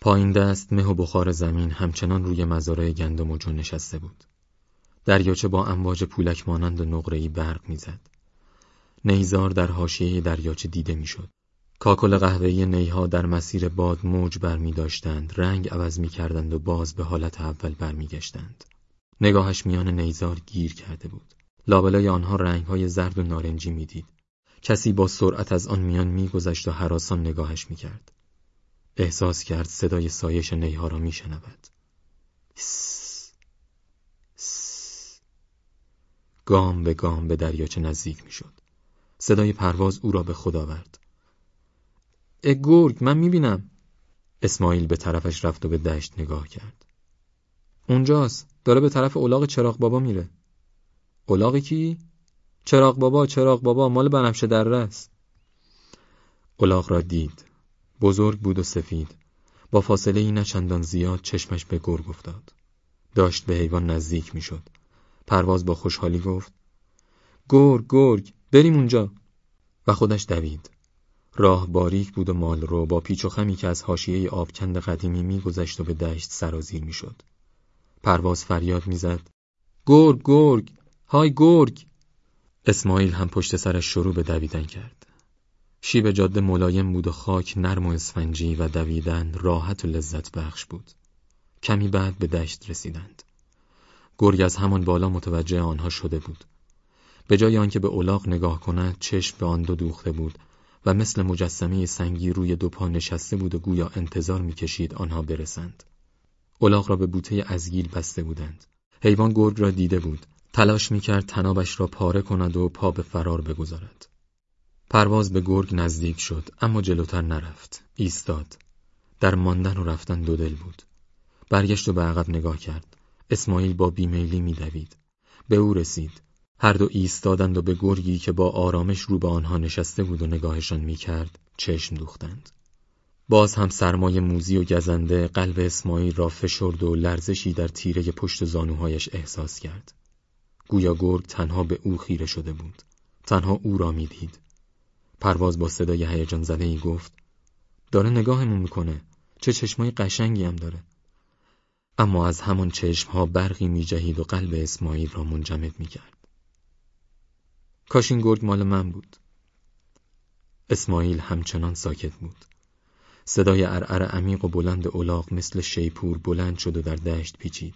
پایین دست مه و بخار زمین همچنان روی مزارع گندم و جو نشسته بود. دریاچه با امواج پولک مانند نقره‌ای برق می‌زد. نیزار در حاشیه دریاچه دیده می‌شد. کاکل قهوه‌ای نیها در مسیر باد موج برمی داشتند، رنگ عوض می کردند و باز به حالت اول برمیگشتند. نگاهش میان نیزار گیر کرده بود. لابلای آنها رنگهای زرد و نارنجی می‌دید. کسی با سرعت از آن میان میگذشت و حراسان نگاهش می‌کرد. احساس کرد صدای سایش نیها را میشنود. گام به گام به دریاچه نزدیک می‌شد. صدای پرواز او را به خود آورد. ای گرگ من می‌بینم. اسماعیل به طرفش رفت و به دشت نگاه کرد. اونجاست. داره به طرف اولاغ چراغ بابا میره. اولاغ کی؟ چراغ بابا چراغ بابا مال بنفشه در است. اولاغ را دید. بزرگ بود و سفید. با فاصله ای چندان زیاد چشمش به گرگ افتاد. داشت به حیوان نزدیک می‌شد. پرواز با خوشحالی گفت گرگ گرگ بریم اونجا و خودش دوید. راه باریک بود و مال رو با پیچ و خمی که از حاشیه آبکند قدیمی میگذشت و به دشت سرازیر می‌شد. پرواز فریاد می‌زد گرگ گرگ های گرگ اسماعیل هم پشت سرش شروع به دویدن کرد شیب جاده ملایم بود و خاک نرم و اسفنجی و دویدن راحت و لذت بخش بود کمی بعد به دشت رسیدند گرگ از همان بالا متوجه آنها شده بود به جای آنکه به اولاغ نگاه کند چشم به آن دو دوخته بود و مثل مجسمه سنگی روی دو پا نشسته بود و گویا انتظار می‌کشید آنها برسند اولاغ را به بوته ازگیل بسته بودند. حیوان گرگ را دیده بود. تلاش می‌کرد تنابش را پاره کند و پا به فرار بگذارد. پرواز به گرگ نزدیک شد اما جلوتر نرفت. ایستاد. در ماندن و رفتن دو دل بود. برگشت و به عقب نگاه کرد. اسماعیل با بیمیلی میدوید. به او رسید. هر دو ایستادند و به گرگی که با آرامش رو به آنها نشسته بود و نگاهشان می‌کرد چشم دوختند. باز هم سرمای موزی و گزنده قلب اسماعیل را فشرد و لرزشی در تیره پشت زانوهایش احساس کرد. گویا گرگ تنها به او خیره شده بود. تنها او را می‌دید. پرواز با صدای هیجان زده ای گفت داره نگاهمون می‌کنه. چه چشمای قشنگی هم داره. اما از همان چشمها برقی میجهید و قلب اسماعیل را منجمد می‌کرد. کاش این گرگ مال من بود. اسماعیل همچنان ساکت بود. صدای ارعر عمیق و بلند اولاغ مثل شیپور بلند شد و در دشت پیچید.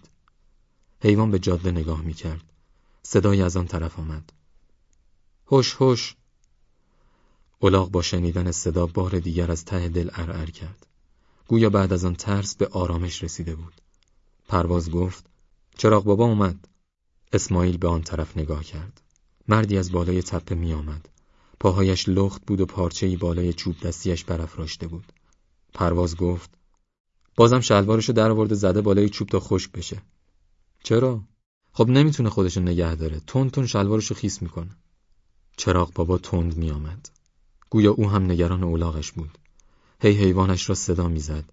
حیوان به جاده نگاه می‌کرد. صدای از آن طرف آمد. هوش هوش. اولاغ با شنیدن صدا بار دیگر از ته دل ارعر کرد. گویا بعد از آن ترس به آرامش رسیده بود. پرواز گفت چراغ بابا اومد. اسماعیل به آن طرف نگاه کرد. مردی از بالای تپه می آمد. پاهایش لخت بود و پارچه‌ای بالای چوب دستیش برافراشته بود. پرواز گفت بازم شلوارشو در آورده زده بالای چوب تا خشک بشه چرا خب نمی‌تونه خودشو نگه داره تون تون شلوارشو خیس می‌کنه چراغ بابا تند میآمد گویا او هم نگران اولاغش بود هی حیوانش را صدا می‌زد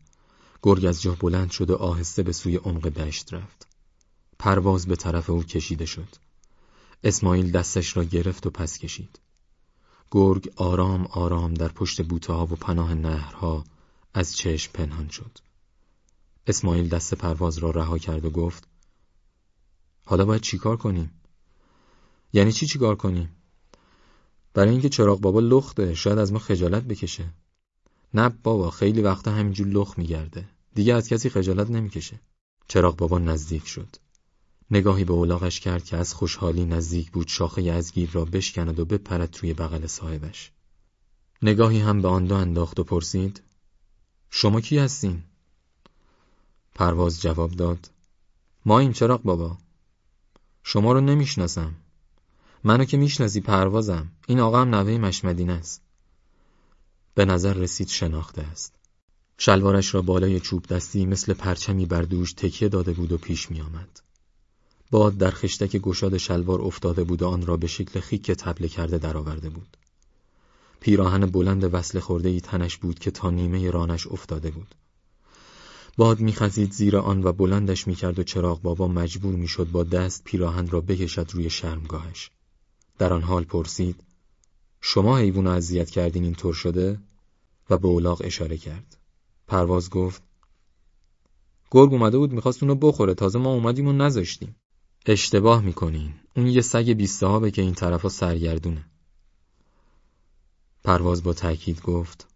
گرگ از جا بلند شد و آهسته به سوی عمق دشت رفت پرواز به طرف او کشیده شد اسماعیل دستش را گرفت و پس کشید گرگ آرام آرام در پشت بوته ها و پناه نهرها از چشم پنهان شد. اسماعیل دست پرواز را رها کرد و گفت حالا باید چیکار کنیم؟ یعنی چی چیکار کنیم؟ برای اینکه چراغ بابا لخته شاید از ما خجالت بکشه. نه بابا خیلی وقتا همینجور لخ میگرده. دیگه از کسی خجالت نمی‌کشه. چراغ بابا نزدیک شد. نگاهی به اولاغش کرد که از خوشحالی نزدیک بود شاخه ازگیر را بشکند و بپرد توی بغل صاحبش. نگاهی هم به آن دو انداخت و پرسید شما کی هستین؟ پرواز جواب داد ما این چراغ بابا شما رو نمی‌شناسم منو که می‌شناسی پروازم این آقا هم نوه مشمدین است به نظر رسید شناخته است شلوارش را بالای چوب دستی مثل پرچمی بر دوش تکیه داده بود و پیش می آمد. باد در خشتک گشاد شلوار افتاده بود و آن را به شکل خیک تبله کرده درآورده بود. پیراهن بلند وصل خورده ای تنش بود که تا نیمه رانش افتاده بود. باد میخزید زیر آن و بلندش می‌کرد و چراغ بابا مجبور می‌شد با دست پیراهن را بکشد روی شرمگاهش. در آن حال پرسید شما حیوان اذیت کردین اینطور شده؟ و به اولاغ اشاره کرد. پرواز گفت گرگ اومده بود می‌خواست اونو بخوره تازه ما اومدیم و نذاشتیم. اشتباه می‌کنین اون یه سگ بیست که این طرفا سرگردونه. پرواز با تاکید گفت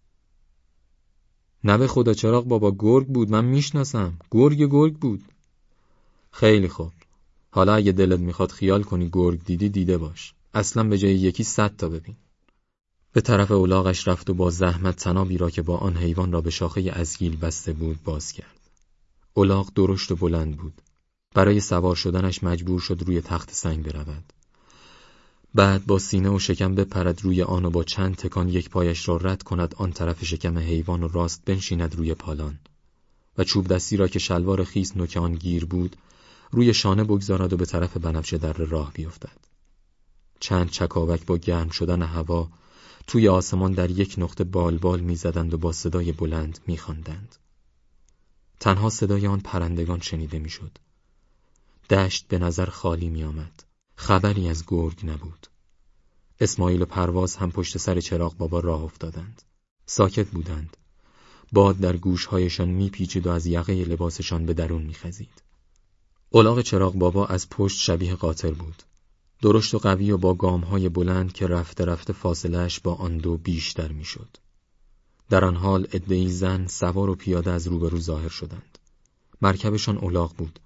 نه به خدا چراغ بابا گرگ بود من می‌شناسم. گرگ گرگ بود. خیلی خوب. حالا اگه دلت می‌خواد خیال کنی گرگ دیدی دیده باش. اصلا به جای یکی صد تا ببین. به طرف اولاغش رفت و با زحمت تنابی را که با آن حیوان را به شاخه ازگیل بسته بود باز کرد. اولاغ درشت و بلند بود. برای سوار شدنش مجبور شد روی تخت سنگ برود. بعد با سینه و شکم بپرد روی آن و با چند تکان یک پایش را رد کند آن طرف شکم حیوان و راست بنشیند روی پالان. و چوب دستی را که شلوار خیس نوک گیر بود روی شانه بگذارد و به طرف بنفشه در راه بیفتد. چند چکاوک با گرم شدن هوا توی آسمان در یک نقطه بالبال می‌زدند و با صدای بلند میخواندند. تنها صدای آن پرندگان شنیده می‌شد. دشت به نظر خالی میآمد. خبری از گرگ نبود. اسماعیل و پرواز هم پشت سر چراغ بابا راه افتادند. ساکت بودند. باد در گوشهایشان میپیچید و از یقه لباسشان به درون میخزید. الاغ چراغ بابا از پشت شبیه قاطر بود. درشت و قوی و با گامهای بلند که رفته رفته فاصلهش با آن دو بیشتر می‌شد. در آن حال ادهی زن سوار و پیاده از روبرو ظاهر شدند. مرکبشان الاغ بود.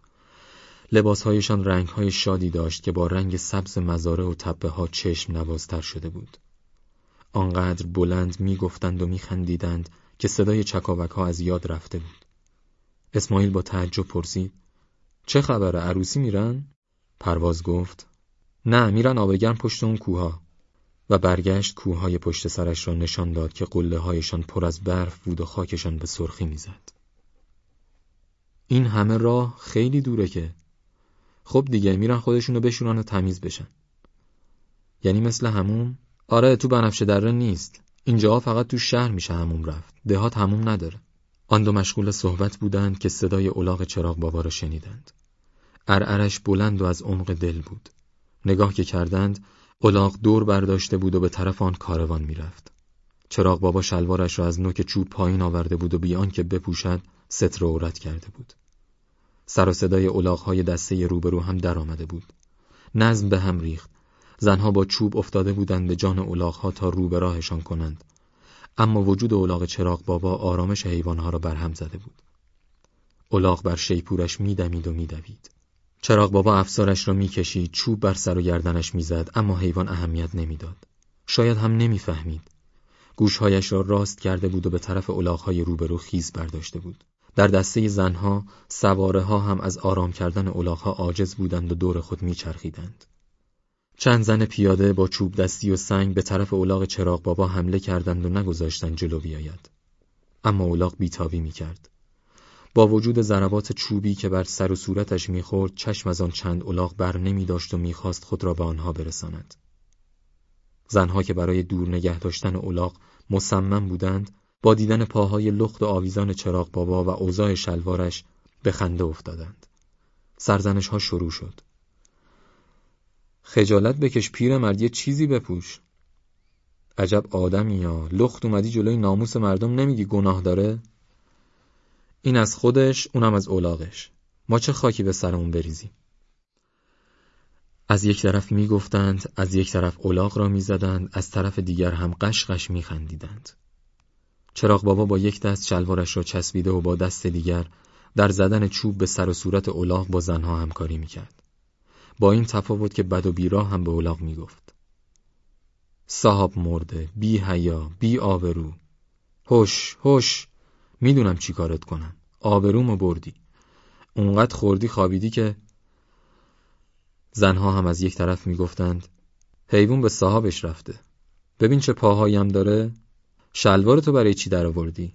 لباسهایشان رنگهای شادی داشت که با رنگ سبز مزاره و تپه ها چشم نوازتر شده بود. آنقدر بلند می‌گفتند و میخندیدند که صدای چکاوک ها از یاد رفته بود. اسماعیل با تعجب پرسید چه خبره عروسی میرن؟ پرواز گفت نه میرن آبگرم پشت اون کوها و برگشت کوههای پشت سرش را نشان داد که قله هایشان پر از برف بود و خاکشان به سرخی می‌زد. این همه راه خیلی دوره که. خب دیگه میرن خودشونو بشورن و تمیز بشن. یعنی مثل هموم؟ آره تو بنفشه دره نیست. اینجا فقط تو شهر میشه هموم رفت. دهات هموم نداره. آن دو مشغول صحبت بودند که صدای اولاغ چراغ بابا را شنیدند. ارعرش بلند و از عمق دل بود. نگاه که کردند الاغ دور برداشته بود و به طرف آن کاروان می‌رفت. چراغ بابا شلوارش را از نوک چوب پایین آورده بود و بیان که بپوشد ستر عورت کرده بود. سر و صدای الاغهای دسته روبرو هم در آمده بود. نظم به هم ریخت. زنها با چوب افتاده بودند به جان الاغها تا رو به راهشان کنند. اما وجود الاغ چراغ بابا آرامش حیوانها را برهم زده بود. الاغ بر شیپورش میدمید و میدوید. چراغ بابا افسارش را می‌کشید چوب بر سر و گردنش می‌زد اما حیوان اهمیت نمی‌داد. شاید هم نمی‌فهمید. گوشهایش را راست کرده بود و به طرف الاغهای روبرو خیز برداشته بود. در دسته زنها سواره ها هم از آرام کردن الاغها عاجز بودند و دور خود میچرخیدند. چند زن پیاده با چوب دستی و سنگ به طرف اولاغ چراغ بابا حمله کردند و نگذاشتند جلو بیاید. اما اولاغ بیتابی می‌کرد. با وجود ضربات چوبی که بر سر و صورتش می‌خورد چشم از آن چند الاغ بر نمی داشت و می‌خواست خود را به آنها برساند. زنها که برای دور نگه داشتن الاغ مصمم بودند با دیدن پاهای لخت و آویزان چراغ بابا و اوضاع شلوارش به خنده افتادند. سرزنش ها شروع شد. خجالت بکش پیر مرد یه چیزی بپوش. عجب آدمی یا لخت اومدی جلوی ناموس مردم نمیگی گناه داره؟ این از خودش اونم از اولاغش. ما چه خاکی به سرمون بریزیم؟ از یک طرف می‌گفتند از یک طرف اولاغ را می‌زدند از طرف دیگر هم قشقش میخندیدند. چراغ بابا با یک دست شلوارش را چسبیده و با دست دیگر در زدن چوب به سر و صورت اولاغ با زنها همکاری می‌کرد. با این تفاوت که بد و بیراه هم به اولاغ می‌گفت. صاحب مرده بی حیا بی آبرو. هوش هوش می‌دونم چی کارت کنم. آبرومو بردی. اونقدر خوردی خوابیدی که زنها هم از یک طرف می‌گفتند حیوان به صاحبش رفته. ببین چه پاهایم داره. شلوار تو برای چی در آوردی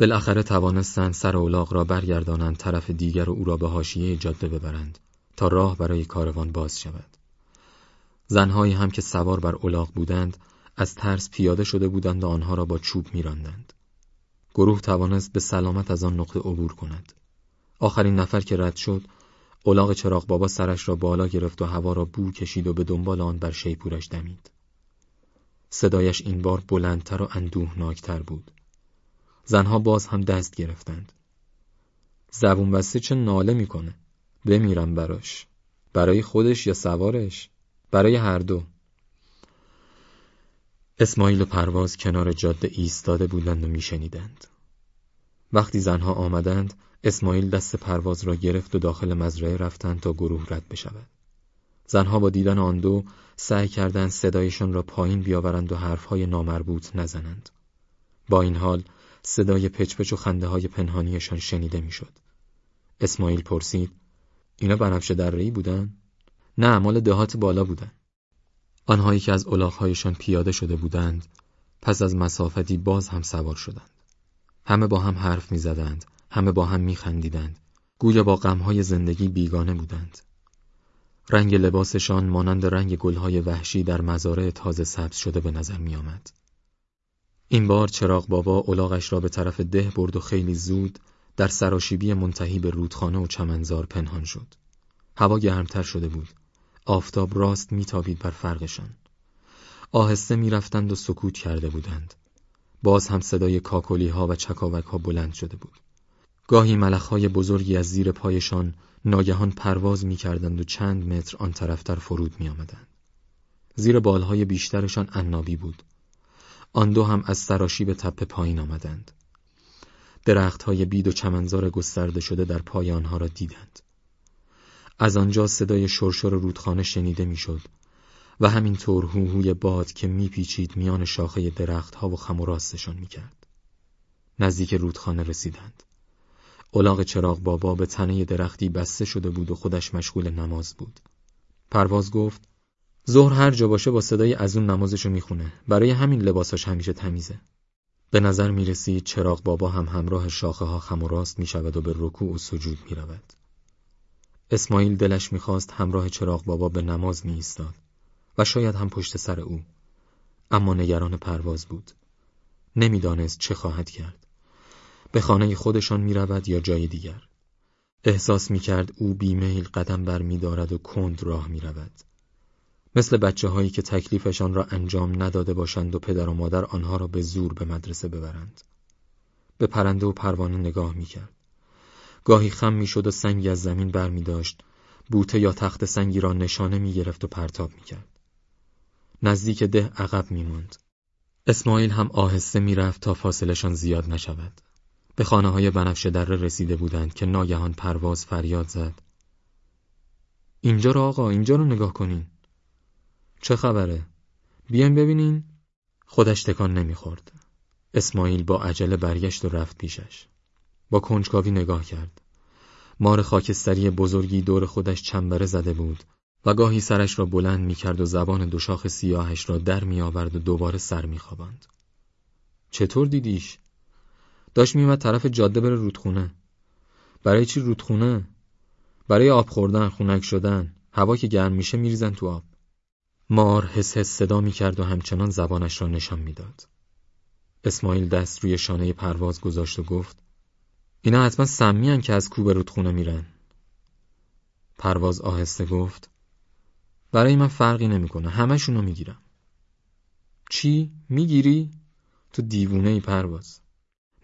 بالاخره توانستند سر اولاغ را برگردانند طرف دیگر و او را به حاشیه جاده ببرند تا راه برای کاروان باز شود. زنهایی هم که سوار بر اولاغ بودند از ترس پیاده شده بودند و آنها را با چوب میراندند. گروه توانست به سلامت از آن نقطه عبور کند. آخرین نفر که رد شد، اولاغ چراغ بابا سرش را بالا گرفت و هوا را بو کشید و به دنبال آن بر شیپورش دمید. صدایش این بار بلندتر و اندوهناکتر بود. زنها باز هم دست گرفتند. زبون بسته چه ناله می‌کنه بمیرم براش برای خودش یا سوارش برای هر دو اسماعیل و پرواز کنار جاده ایستاده بودند و میشنیدند وقتی زنها آمدند اسماعیل دست پرواز را گرفت و داخل مزرعه رفتند تا گروه رد بشود زنها با دیدن آن دو سعی کردند صدایشان را پایین بیاورند و حرفهای نامربوط نزنند با این حال صدای پچپچ و خنده های پنهانیشان شنیده می‌شد. اسماعیل پرسید اینا بنفش درهی بودن؟ نه مال دهات بالا بودن. آنهایی که از الاغهایشان پیاده شده بودند پس از مسافتی باز هم سوار شدند. همه با هم حرف می‌زدند، همه با هم میخندیدند. گویا با غمهای زندگی بیگانه بودند. رنگ لباسشان مانند رنگ گلهای وحشی در مزارع تازه سبز شده به نظر می آمد. این بار چراغ بابا الاغش را به طرف ده برد و خیلی زود در سراشیبی منتهی به رودخانه و چمنزار پنهان شد. هوا گرمتر شده بود. آفتاب راست میتابید بر فرقشان. آهسته می‌رفتند و سکوت کرده بودند. باز هم صدای کاکولی ها و چکاوک ها بلند شده بود. گاهی ملخ های بزرگی از زیر پایشان ناگهان پرواز می‌کردند و چند متر آن طرفتر فرود می آمدند. زیر بالهای بیشترشان عنابی بود. آن دو هم از سراشی به تپه پایین آمدند. درختهای بید و چمنزار گسترده شده در پای آنها را دیدند. از آنجا صدای شرشر رودخانه شنیده می‌شد و همینطور هوهوی باد که میپیچید میان شاخه درختها و خم و راستشان می‌کرد. نزدیک رودخانه رسیدند. الاغ چراغ بابا به تنه درختی بسته شده بود و خودش مشغول نماز بود. پرواز گفت ظهر هر جا باشه با صدای از اون نمازشو می‌خونه برای همین لباساش همیشه تمیزه به نظر می‌رسید چراغ بابا هم همراه شاخه ها خم و راست می‌شود و به رکوع و سجود می‌رود اسماعیل دلش می‌خواست همراه چراغ بابا به نماز میایستاد و شاید هم پشت سر او اما نگران پرواز بود نمی‌دانست چه خواهد کرد به خانه خودشان می‌رود یا جای دیگر احساس می‌کرد او بیمیل قدم بر میدارد و کند راه می‌رود مثل بچه هایی که تکلیفشان را انجام نداده باشند و پدر و مادر آنها را به زور به مدرسه ببرند. به پرنده و پروانه نگاه می‌کرد. گاهی خم می‌شد و سنگی از زمین بر می داشت. بوته یا تخت سنگی را نشانه می گرفت و پرتاب می کرد. نزدیک ده عقب می موند. اسماعیل هم آهسته می رفت تا فاصلشان زیاد نشود. به خانه های بنفشه دره رسیده بودند که ناگهان پرواز فریاد زد. اینجا را آقا اینجا رو نگاه کنین. چه خبره؟ بیاین ببینین؟ خودش تکان نمی‌خورد. اسماعیل با عجله برگشت و رفت پیشش. با کنجکاوی نگاه کرد. مار خاکستری بزرگی دور خودش چنبره زده بود و گاهی سرش را بلند می‌کرد و زبان دو شاخ سیاهش را در میآورد و دوباره سر میخواباند. چطور دیدیش؟ داشت میومد طرف جاده بره رودخونه. برای چی رودخونه؟ برای آب خوردن، خونک شدن، هوا که گرم میشه میریزن تو آب. مار حس حس صدا می کرد و همچنان زبانش را نشان می‌داد. اسماعیل دست روی شانه پرواز گذاشت و گفت اینا حتما سمی که از کوب رودخونه میرن. پرواز آهسته گفت برای من فرقی نمی‌کنه همشونو می‌گیرم. چی؟ می‌گیری؟ تو دیوونه ای پرواز.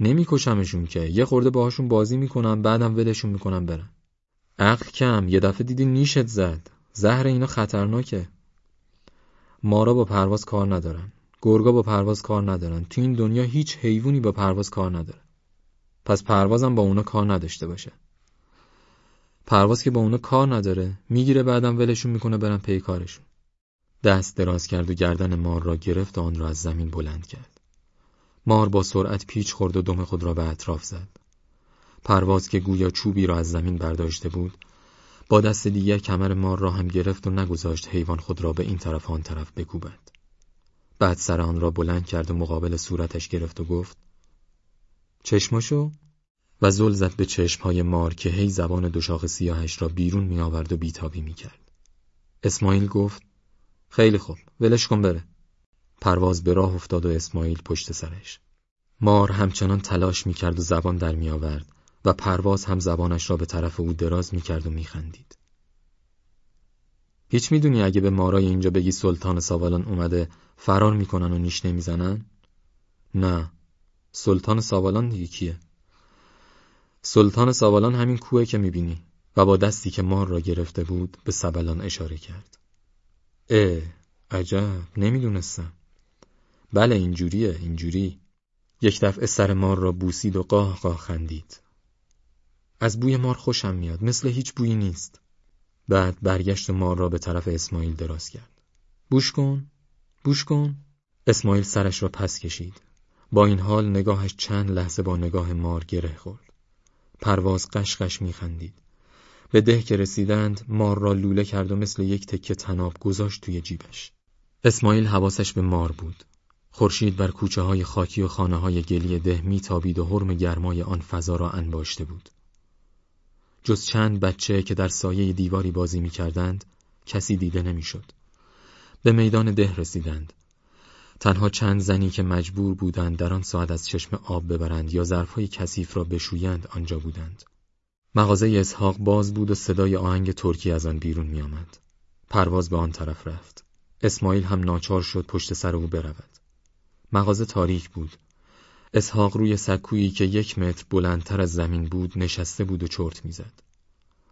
نمیکشمشون که یه خورده باهاشون بازی می‌کنم بعدم ولشون می‌کنم برن. عقل کم یه دفعه دیدی نیشت زد. زهر اینا خطرناکه. مارا با پرواز کار ندارن گرگا با پرواز کار ندارن تو این دنیا هیچ حیوانی با پرواز کار نداره پس پروازم با اونا کار نداشته باشه. پرواز که با اونا کار نداره می‌گیره بعدم ولشون می‌کنه برن پی کارشون. دست دراز کرد و گردن مار را گرفت و آن را از زمین بلند کرد. مار با سرعت پیچ خورد و دم خود را به اطراف زد. پرواز که گویا چوبی را از زمین برداشته بود با دست دیگر کمر مار را هم گرفت و نگذاشت حیوان خود را به این طرف آن طرف بکوبد. بعد سر آن را بلند کرد و مقابل صورتش گرفت و گفت چشمشو و زل زد به چشمهای مار که هی زبان دوشاخ سیاهش را بیرون می آورد و بیتابی می کرد. اسماعیل گفت خیلی خوب ولش کن بره. پرواز به راه افتاد و اسماعیل پشت سرش. مار همچنان تلاش می کرد و زبان در می آورد و پرواز هم زبانش را به طرف او دراز می‌کرد و میخندید. هیچ می‌دونی اگه به مارای اینجا بگی سلطان ساوالان اومده فرار می‌کنن و نیش نمی‌زنن؟ نه سلطان ساوالان دیگه کیه؟ سلطان ساوالان همین کوه که می‌بینی و با دستی که مار را گرفته بود به سبلان اشاره کرد. اه عجب نمی‌دونستم. بله اینجوریه اینجوری. یک دفعه سر مار را بوسید و قاه قاه خندید. از بوی مار خوشم میاد مثل هیچ بویی نیست. بعد برگشت مار را به طرف اسماعیل دراز کرد. بوش کن بوش کن اسماعیل سرش را پس کشید. با این حال نگاهش چند لحظه با نگاه مار گره خورد. پرواز قشقش میخندید. به ده که رسیدند مار را لوله کرد و مثل یک تکه تناب گذاشت توی جیبش. اسماعیل حواسش به مار بود. خورشید بر کوچه های خاکی و خانه های گلی ده میتابید و حرم گرمای آن فضا را انباشته بود. جز چند بچه که در سایه دیواری بازی می‌کردند کسی دیده نمی‌شد. به میدان ده رسیدند. تنها چند زنی که مجبور بودند در آن ساعت از چشم آب ببرند یا ظرفهای کثیف را بشویند آنجا بودند. مغازه اسحاق باز بود و صدای آهنگ ترکی از آن بیرون می آمد. پرواز به آن طرف رفت. اسماعیل هم ناچار شد پشت سر او برود. مغازه تاریک بود. اسحاق روی سکویی که یک متر بلندتر از زمین بود نشسته بود و چرت می‌زد.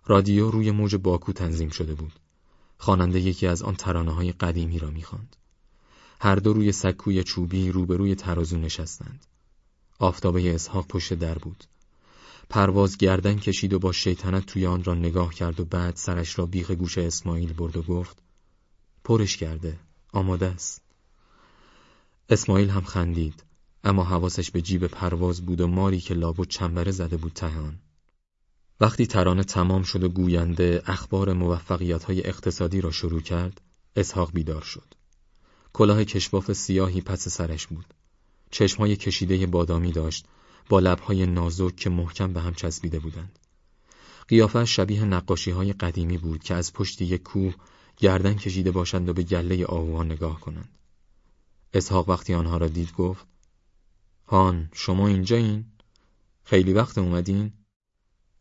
رادیو روی موج باکو تنظیم شده بود. خواننده یکی از آن ترانه های قدیمی را می‌خواند. هر دو روی سکوی چوبی روبروی ترازو نشستند. آفتابه اسحاق پشت در بود. پرواز گردن کشید و با شیطنت توی آن را نگاه کرد و بعد سرش را بیخ گوش اسماعیل برد و گفت پرش کرده آماده است اسماعیل هم خندید اما حواسش به جیب پرواز بود و ماری که لابد چنبره زده بود تهان وقتی ترانه تمام شد و گوینده اخبار موفقیت های اقتصادی را شروع کرد اسحاق بیدار شد کلاه کشباف سیاهی پس سرش بود چشمهای کشیده بادامی داشت با لبهای نازک که محکم به هم چسبیده بودند. قیافه شبیه نقاشی های قدیمی بود که از پشت یک کوه گردن کشیده باشند و به گله آهوها نگاه کنند. اسحاق وقتی آنها را دید گفت هان شما اینجا این؟ خیلی وقت اومدین؟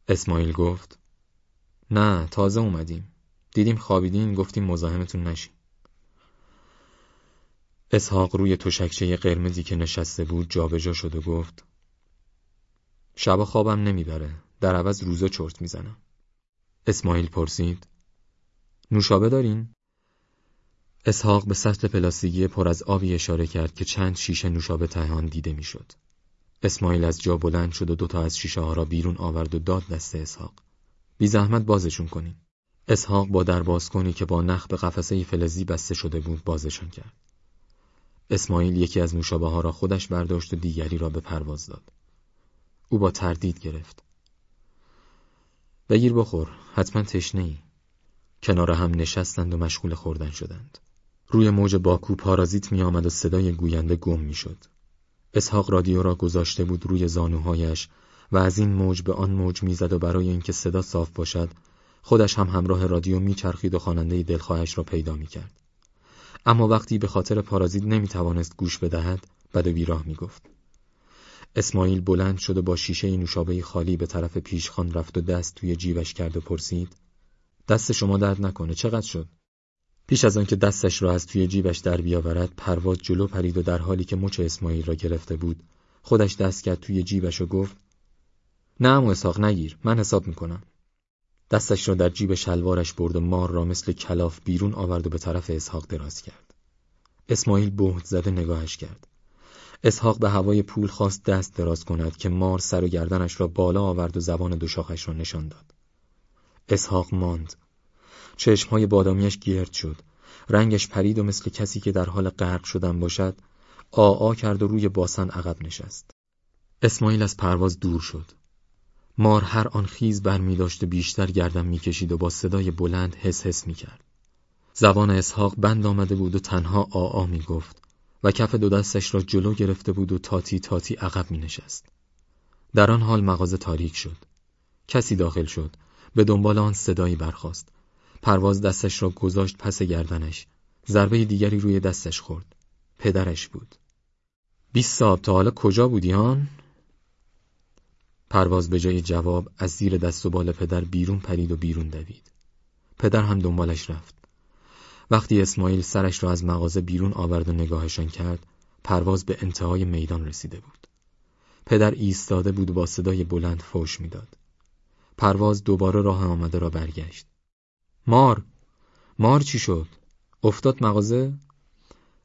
اسماعیل گفت نه تازه اومدیم. دیدیم خوابیدین گفتیم مزاحمتون نشیم. اسحاق روی تشکچه قرمزی که نشسته بود جابجا شد و گفت شبا خوابم نمی‌بره در عوض روزا چرت می‌زنم اسماعیل پرسید نوشابه دارین؟ اسحاق به سطل پلاستیکی پر از آبی اشاره کرد که چند شیشه نوشابه تهان دیده می‌شد. اسماعیل از جا بلند شد و دوتا از شیشه ها را بیرون آورد و داد دست اسحاق. بی زحمت بازشون کنین. اسحاق با در کنی که با نخ به قفسه فلزی بسته شده بود بازشان کرد. اسماعیل یکی از نوشابه ها را خودش برداشت و دیگری را به پرواز داد. او با تردید گرفت. بگیر بخور، حتما تشنه ای. کنار هم نشستند و مشغول خوردن شدند. روی موج باکو پارازیت می آمد و صدای گوینده گم می شد. اسحاق رادیو را گذاشته بود روی زانوهایش و از این موج به آن موج می‌زد و برای اینکه صدا صاف باشد خودش هم همراه رادیو میچرخید و خواننده دلخواهش را پیدا می‌کرد. اما وقتی به خاطر پارازیت نمی‌توانست گوش بدهد بد و بیراه می‌گفت. اسماعیل بلند شد و با شیشه نوشابه خالی به طرف پیشخان رفت و دست توی جیبش کرد و پرسید دست شما درد نکنه چقدر شد؟ پیش از آنکه دستش را از توی جیبش در بیاورد پرواز جلو پرید و در حالی که مچ اسماعیل را گرفته بود خودش دست کرد توی جیبش و گفت نه امو اساق نگیر من حساب می‌کنم دستش را در جیب شلوارش برد و مار را مثل کلاف بیرون آورد و به طرف اسحاق دراز کرد اسماعیل بهت زده نگاهش کرد اسحاق به هوای پول خواست دست دراز کند که مار سر و گردنش را بالا آورد و زبان دو شاخش را نشان داد. اسحاق ماند. چشمهای بادامیش گرد شد. رنگش پرید و مثل کسی که در حال غرق شدن باشد آآ کرد و روی باسن عقب نشست. اسماعیل از پرواز دور شد. مار هر آن خیز بر می داشت و بیشتر گردن می کشید و با صدای بلند حس حس می کرد. زبان اسحاق بند آمده بود و تنها آآ می گفت. و کف دو دستش را جلو گرفته بود و تاتی تاتی عقب می نشست. در آن حال مغازه تاریک شد. کسی داخل شد. به دنبال آن صدایی برخاست. پرواز دستش را گذاشت پس گردنش. ضربه دیگری روی دستش خورد. پدرش بود. بیست ساب تا حالا کجا بودی هان؟ پرواز به جای جواب از زیر دست و بال پدر بیرون پرید و بیرون دوید. پدر هم دنبالش رفت. وقتی اسماعیل سرش را از مغازه بیرون آورد و نگاهشان کرد پرواز به انتهای میدان رسیده بود پدر ایستاده بود و با صدای بلند فوش می‌داد. پرواز دوباره راه آمده را برگشت. مار مار چی شد؟ افتاد مغازه؟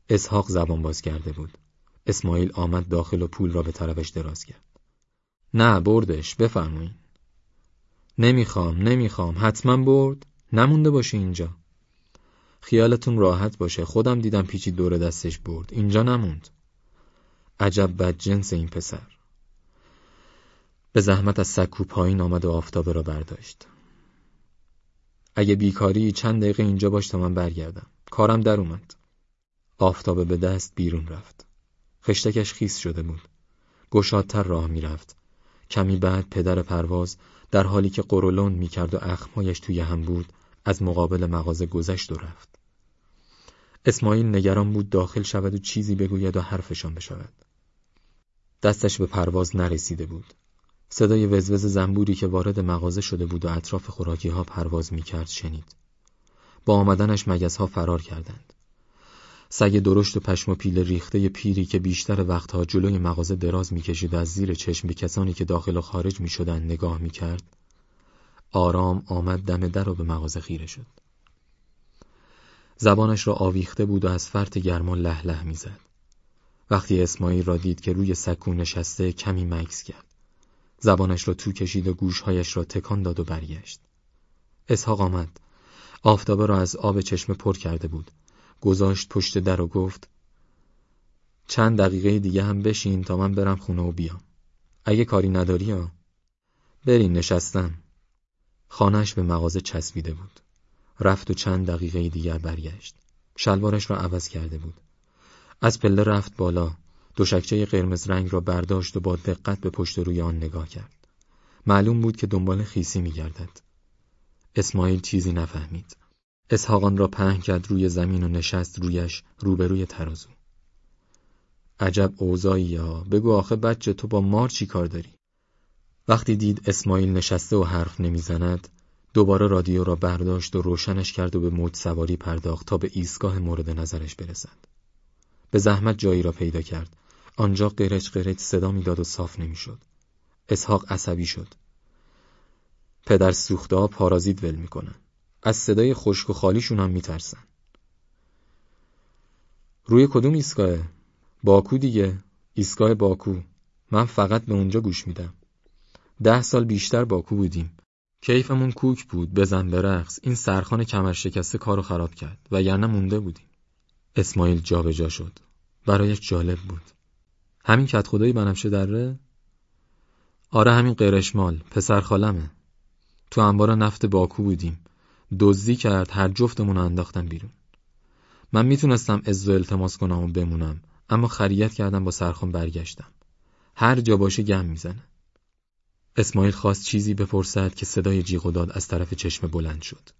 اسحاق زبان باز کرده بود. اسماعیل آمد داخل و پول را به طرفش دراز کرد. نه بردش بفرمایید. نمی‌خوام نمی‌خوام حتما برد نمونده باشه اینجا. خیالتون راحت باشه خودم دیدم پیچی دور دستش برد اینجا نموند. عجب بد جنس این پسر. به زحمت از سکو پایین آمد و آفتابه را برداشت. اگه بیکاری چند دقیقه اینجا باش تا من برگردم. کارم در اومد. آفتابه به دست بیرون رفت. خشتکش خیس شده بود. گشادتر راه می‌رفت. کمی بعد پدر پرواز در حالی که قرولون می‌کرد و اخمایش توی هم بود از مقابل مغازه گذشت و رفت. اسماعیل نگران بود داخل شود و چیزی بگوید و حرفشان بشود. دستش به پرواز نرسیده بود. صدای وزوز زنبوری که وارد مغازه شده بود و اطراف خوراکی ها پرواز می کرد شنید. با آمدنش مگس ها فرار کردند. سگ درشت و پشم و پیل ریخته پیری که بیشتر وقتها جلوی مغازه دراز می‌کشید و از زیر چشم به کسانی که داخل و خارج می شدن نگاه می کرد. آرام آمد دم در و به مغازه خیره شد. زبانش را آویخته بود و از فرط گرما له له می‌زد. وقتی اسماعیل را دید که روی سکو نشسته کمی مکس کرد. زبانش را تو کشید و گوشهایش را تکان داد و برگشت. اسحاق آمد. آفتابه را از آب چشمه پر کرده بود. گذاشت پشت در و گفت چند دقیقه دیگه هم بشین تا من برم خونه و بیام. اگه کاری نداری ها. برین نشستم. خانهش به مغازه چسبیده بود. رفت و چند دقیقه دیگر برگشت. شلوارش را عوض کرده بود. از پله رفت بالا. دوشکچه قرمز رنگ را برداشت و با دقت به پشت روی آن نگاه کرد. معلوم بود که دنبال خیسی میگردد. اسماعیل چیزی نفهمید. اسحاقان را پهن کرد روی زمین و نشست رویش روبروی ترازو. عجب اوضاعی یا بگو آخه بچه تو با مار چی کار داری؟ وقتی دید اسماعیل نشسته و حرف نمی‌زند دوباره رادیو را برداشت و روشنش کرد و به موج سواری پرداخت تا به ایستگاه مورد نظرش برسد. به زحمت جایی را پیدا کرد. آنجا قرچ قرچ صدا می‌داد و صاف نمی‌شد. اسحاق عصبی شد. پدر سوخته پارازیت ول می‌کنن. از صدای خشک و خالیشون هم میترسن. روی کدوم ایستگاهه؟ باکو دیگه. ایستگاه باکو. من فقط به اونجا گوش میدم. ده سال بیشتر باکو بودیم. کیفمون کوک بود بزن به رقص این سرخان کمر شکسته کارو خراب کرد و یعنی مونده بودیم اسماعیل جابجا شد برایش جالب بود همین کت خدایی بنفشه دره آره همین قرشمال پسر خالمه تو انبار نفت باکو بودیم دزدی کرد هر جفتمون انداختن بیرون. من می‌تونستم از و التماس کنم و بمونم اما خریت کردم با سرخان برگشتم. هر جا باشه گم می‌زنه. اسماعیل خواست چیزی بپرسد که صدای جیغ و داد از طرف چشم بلند شد.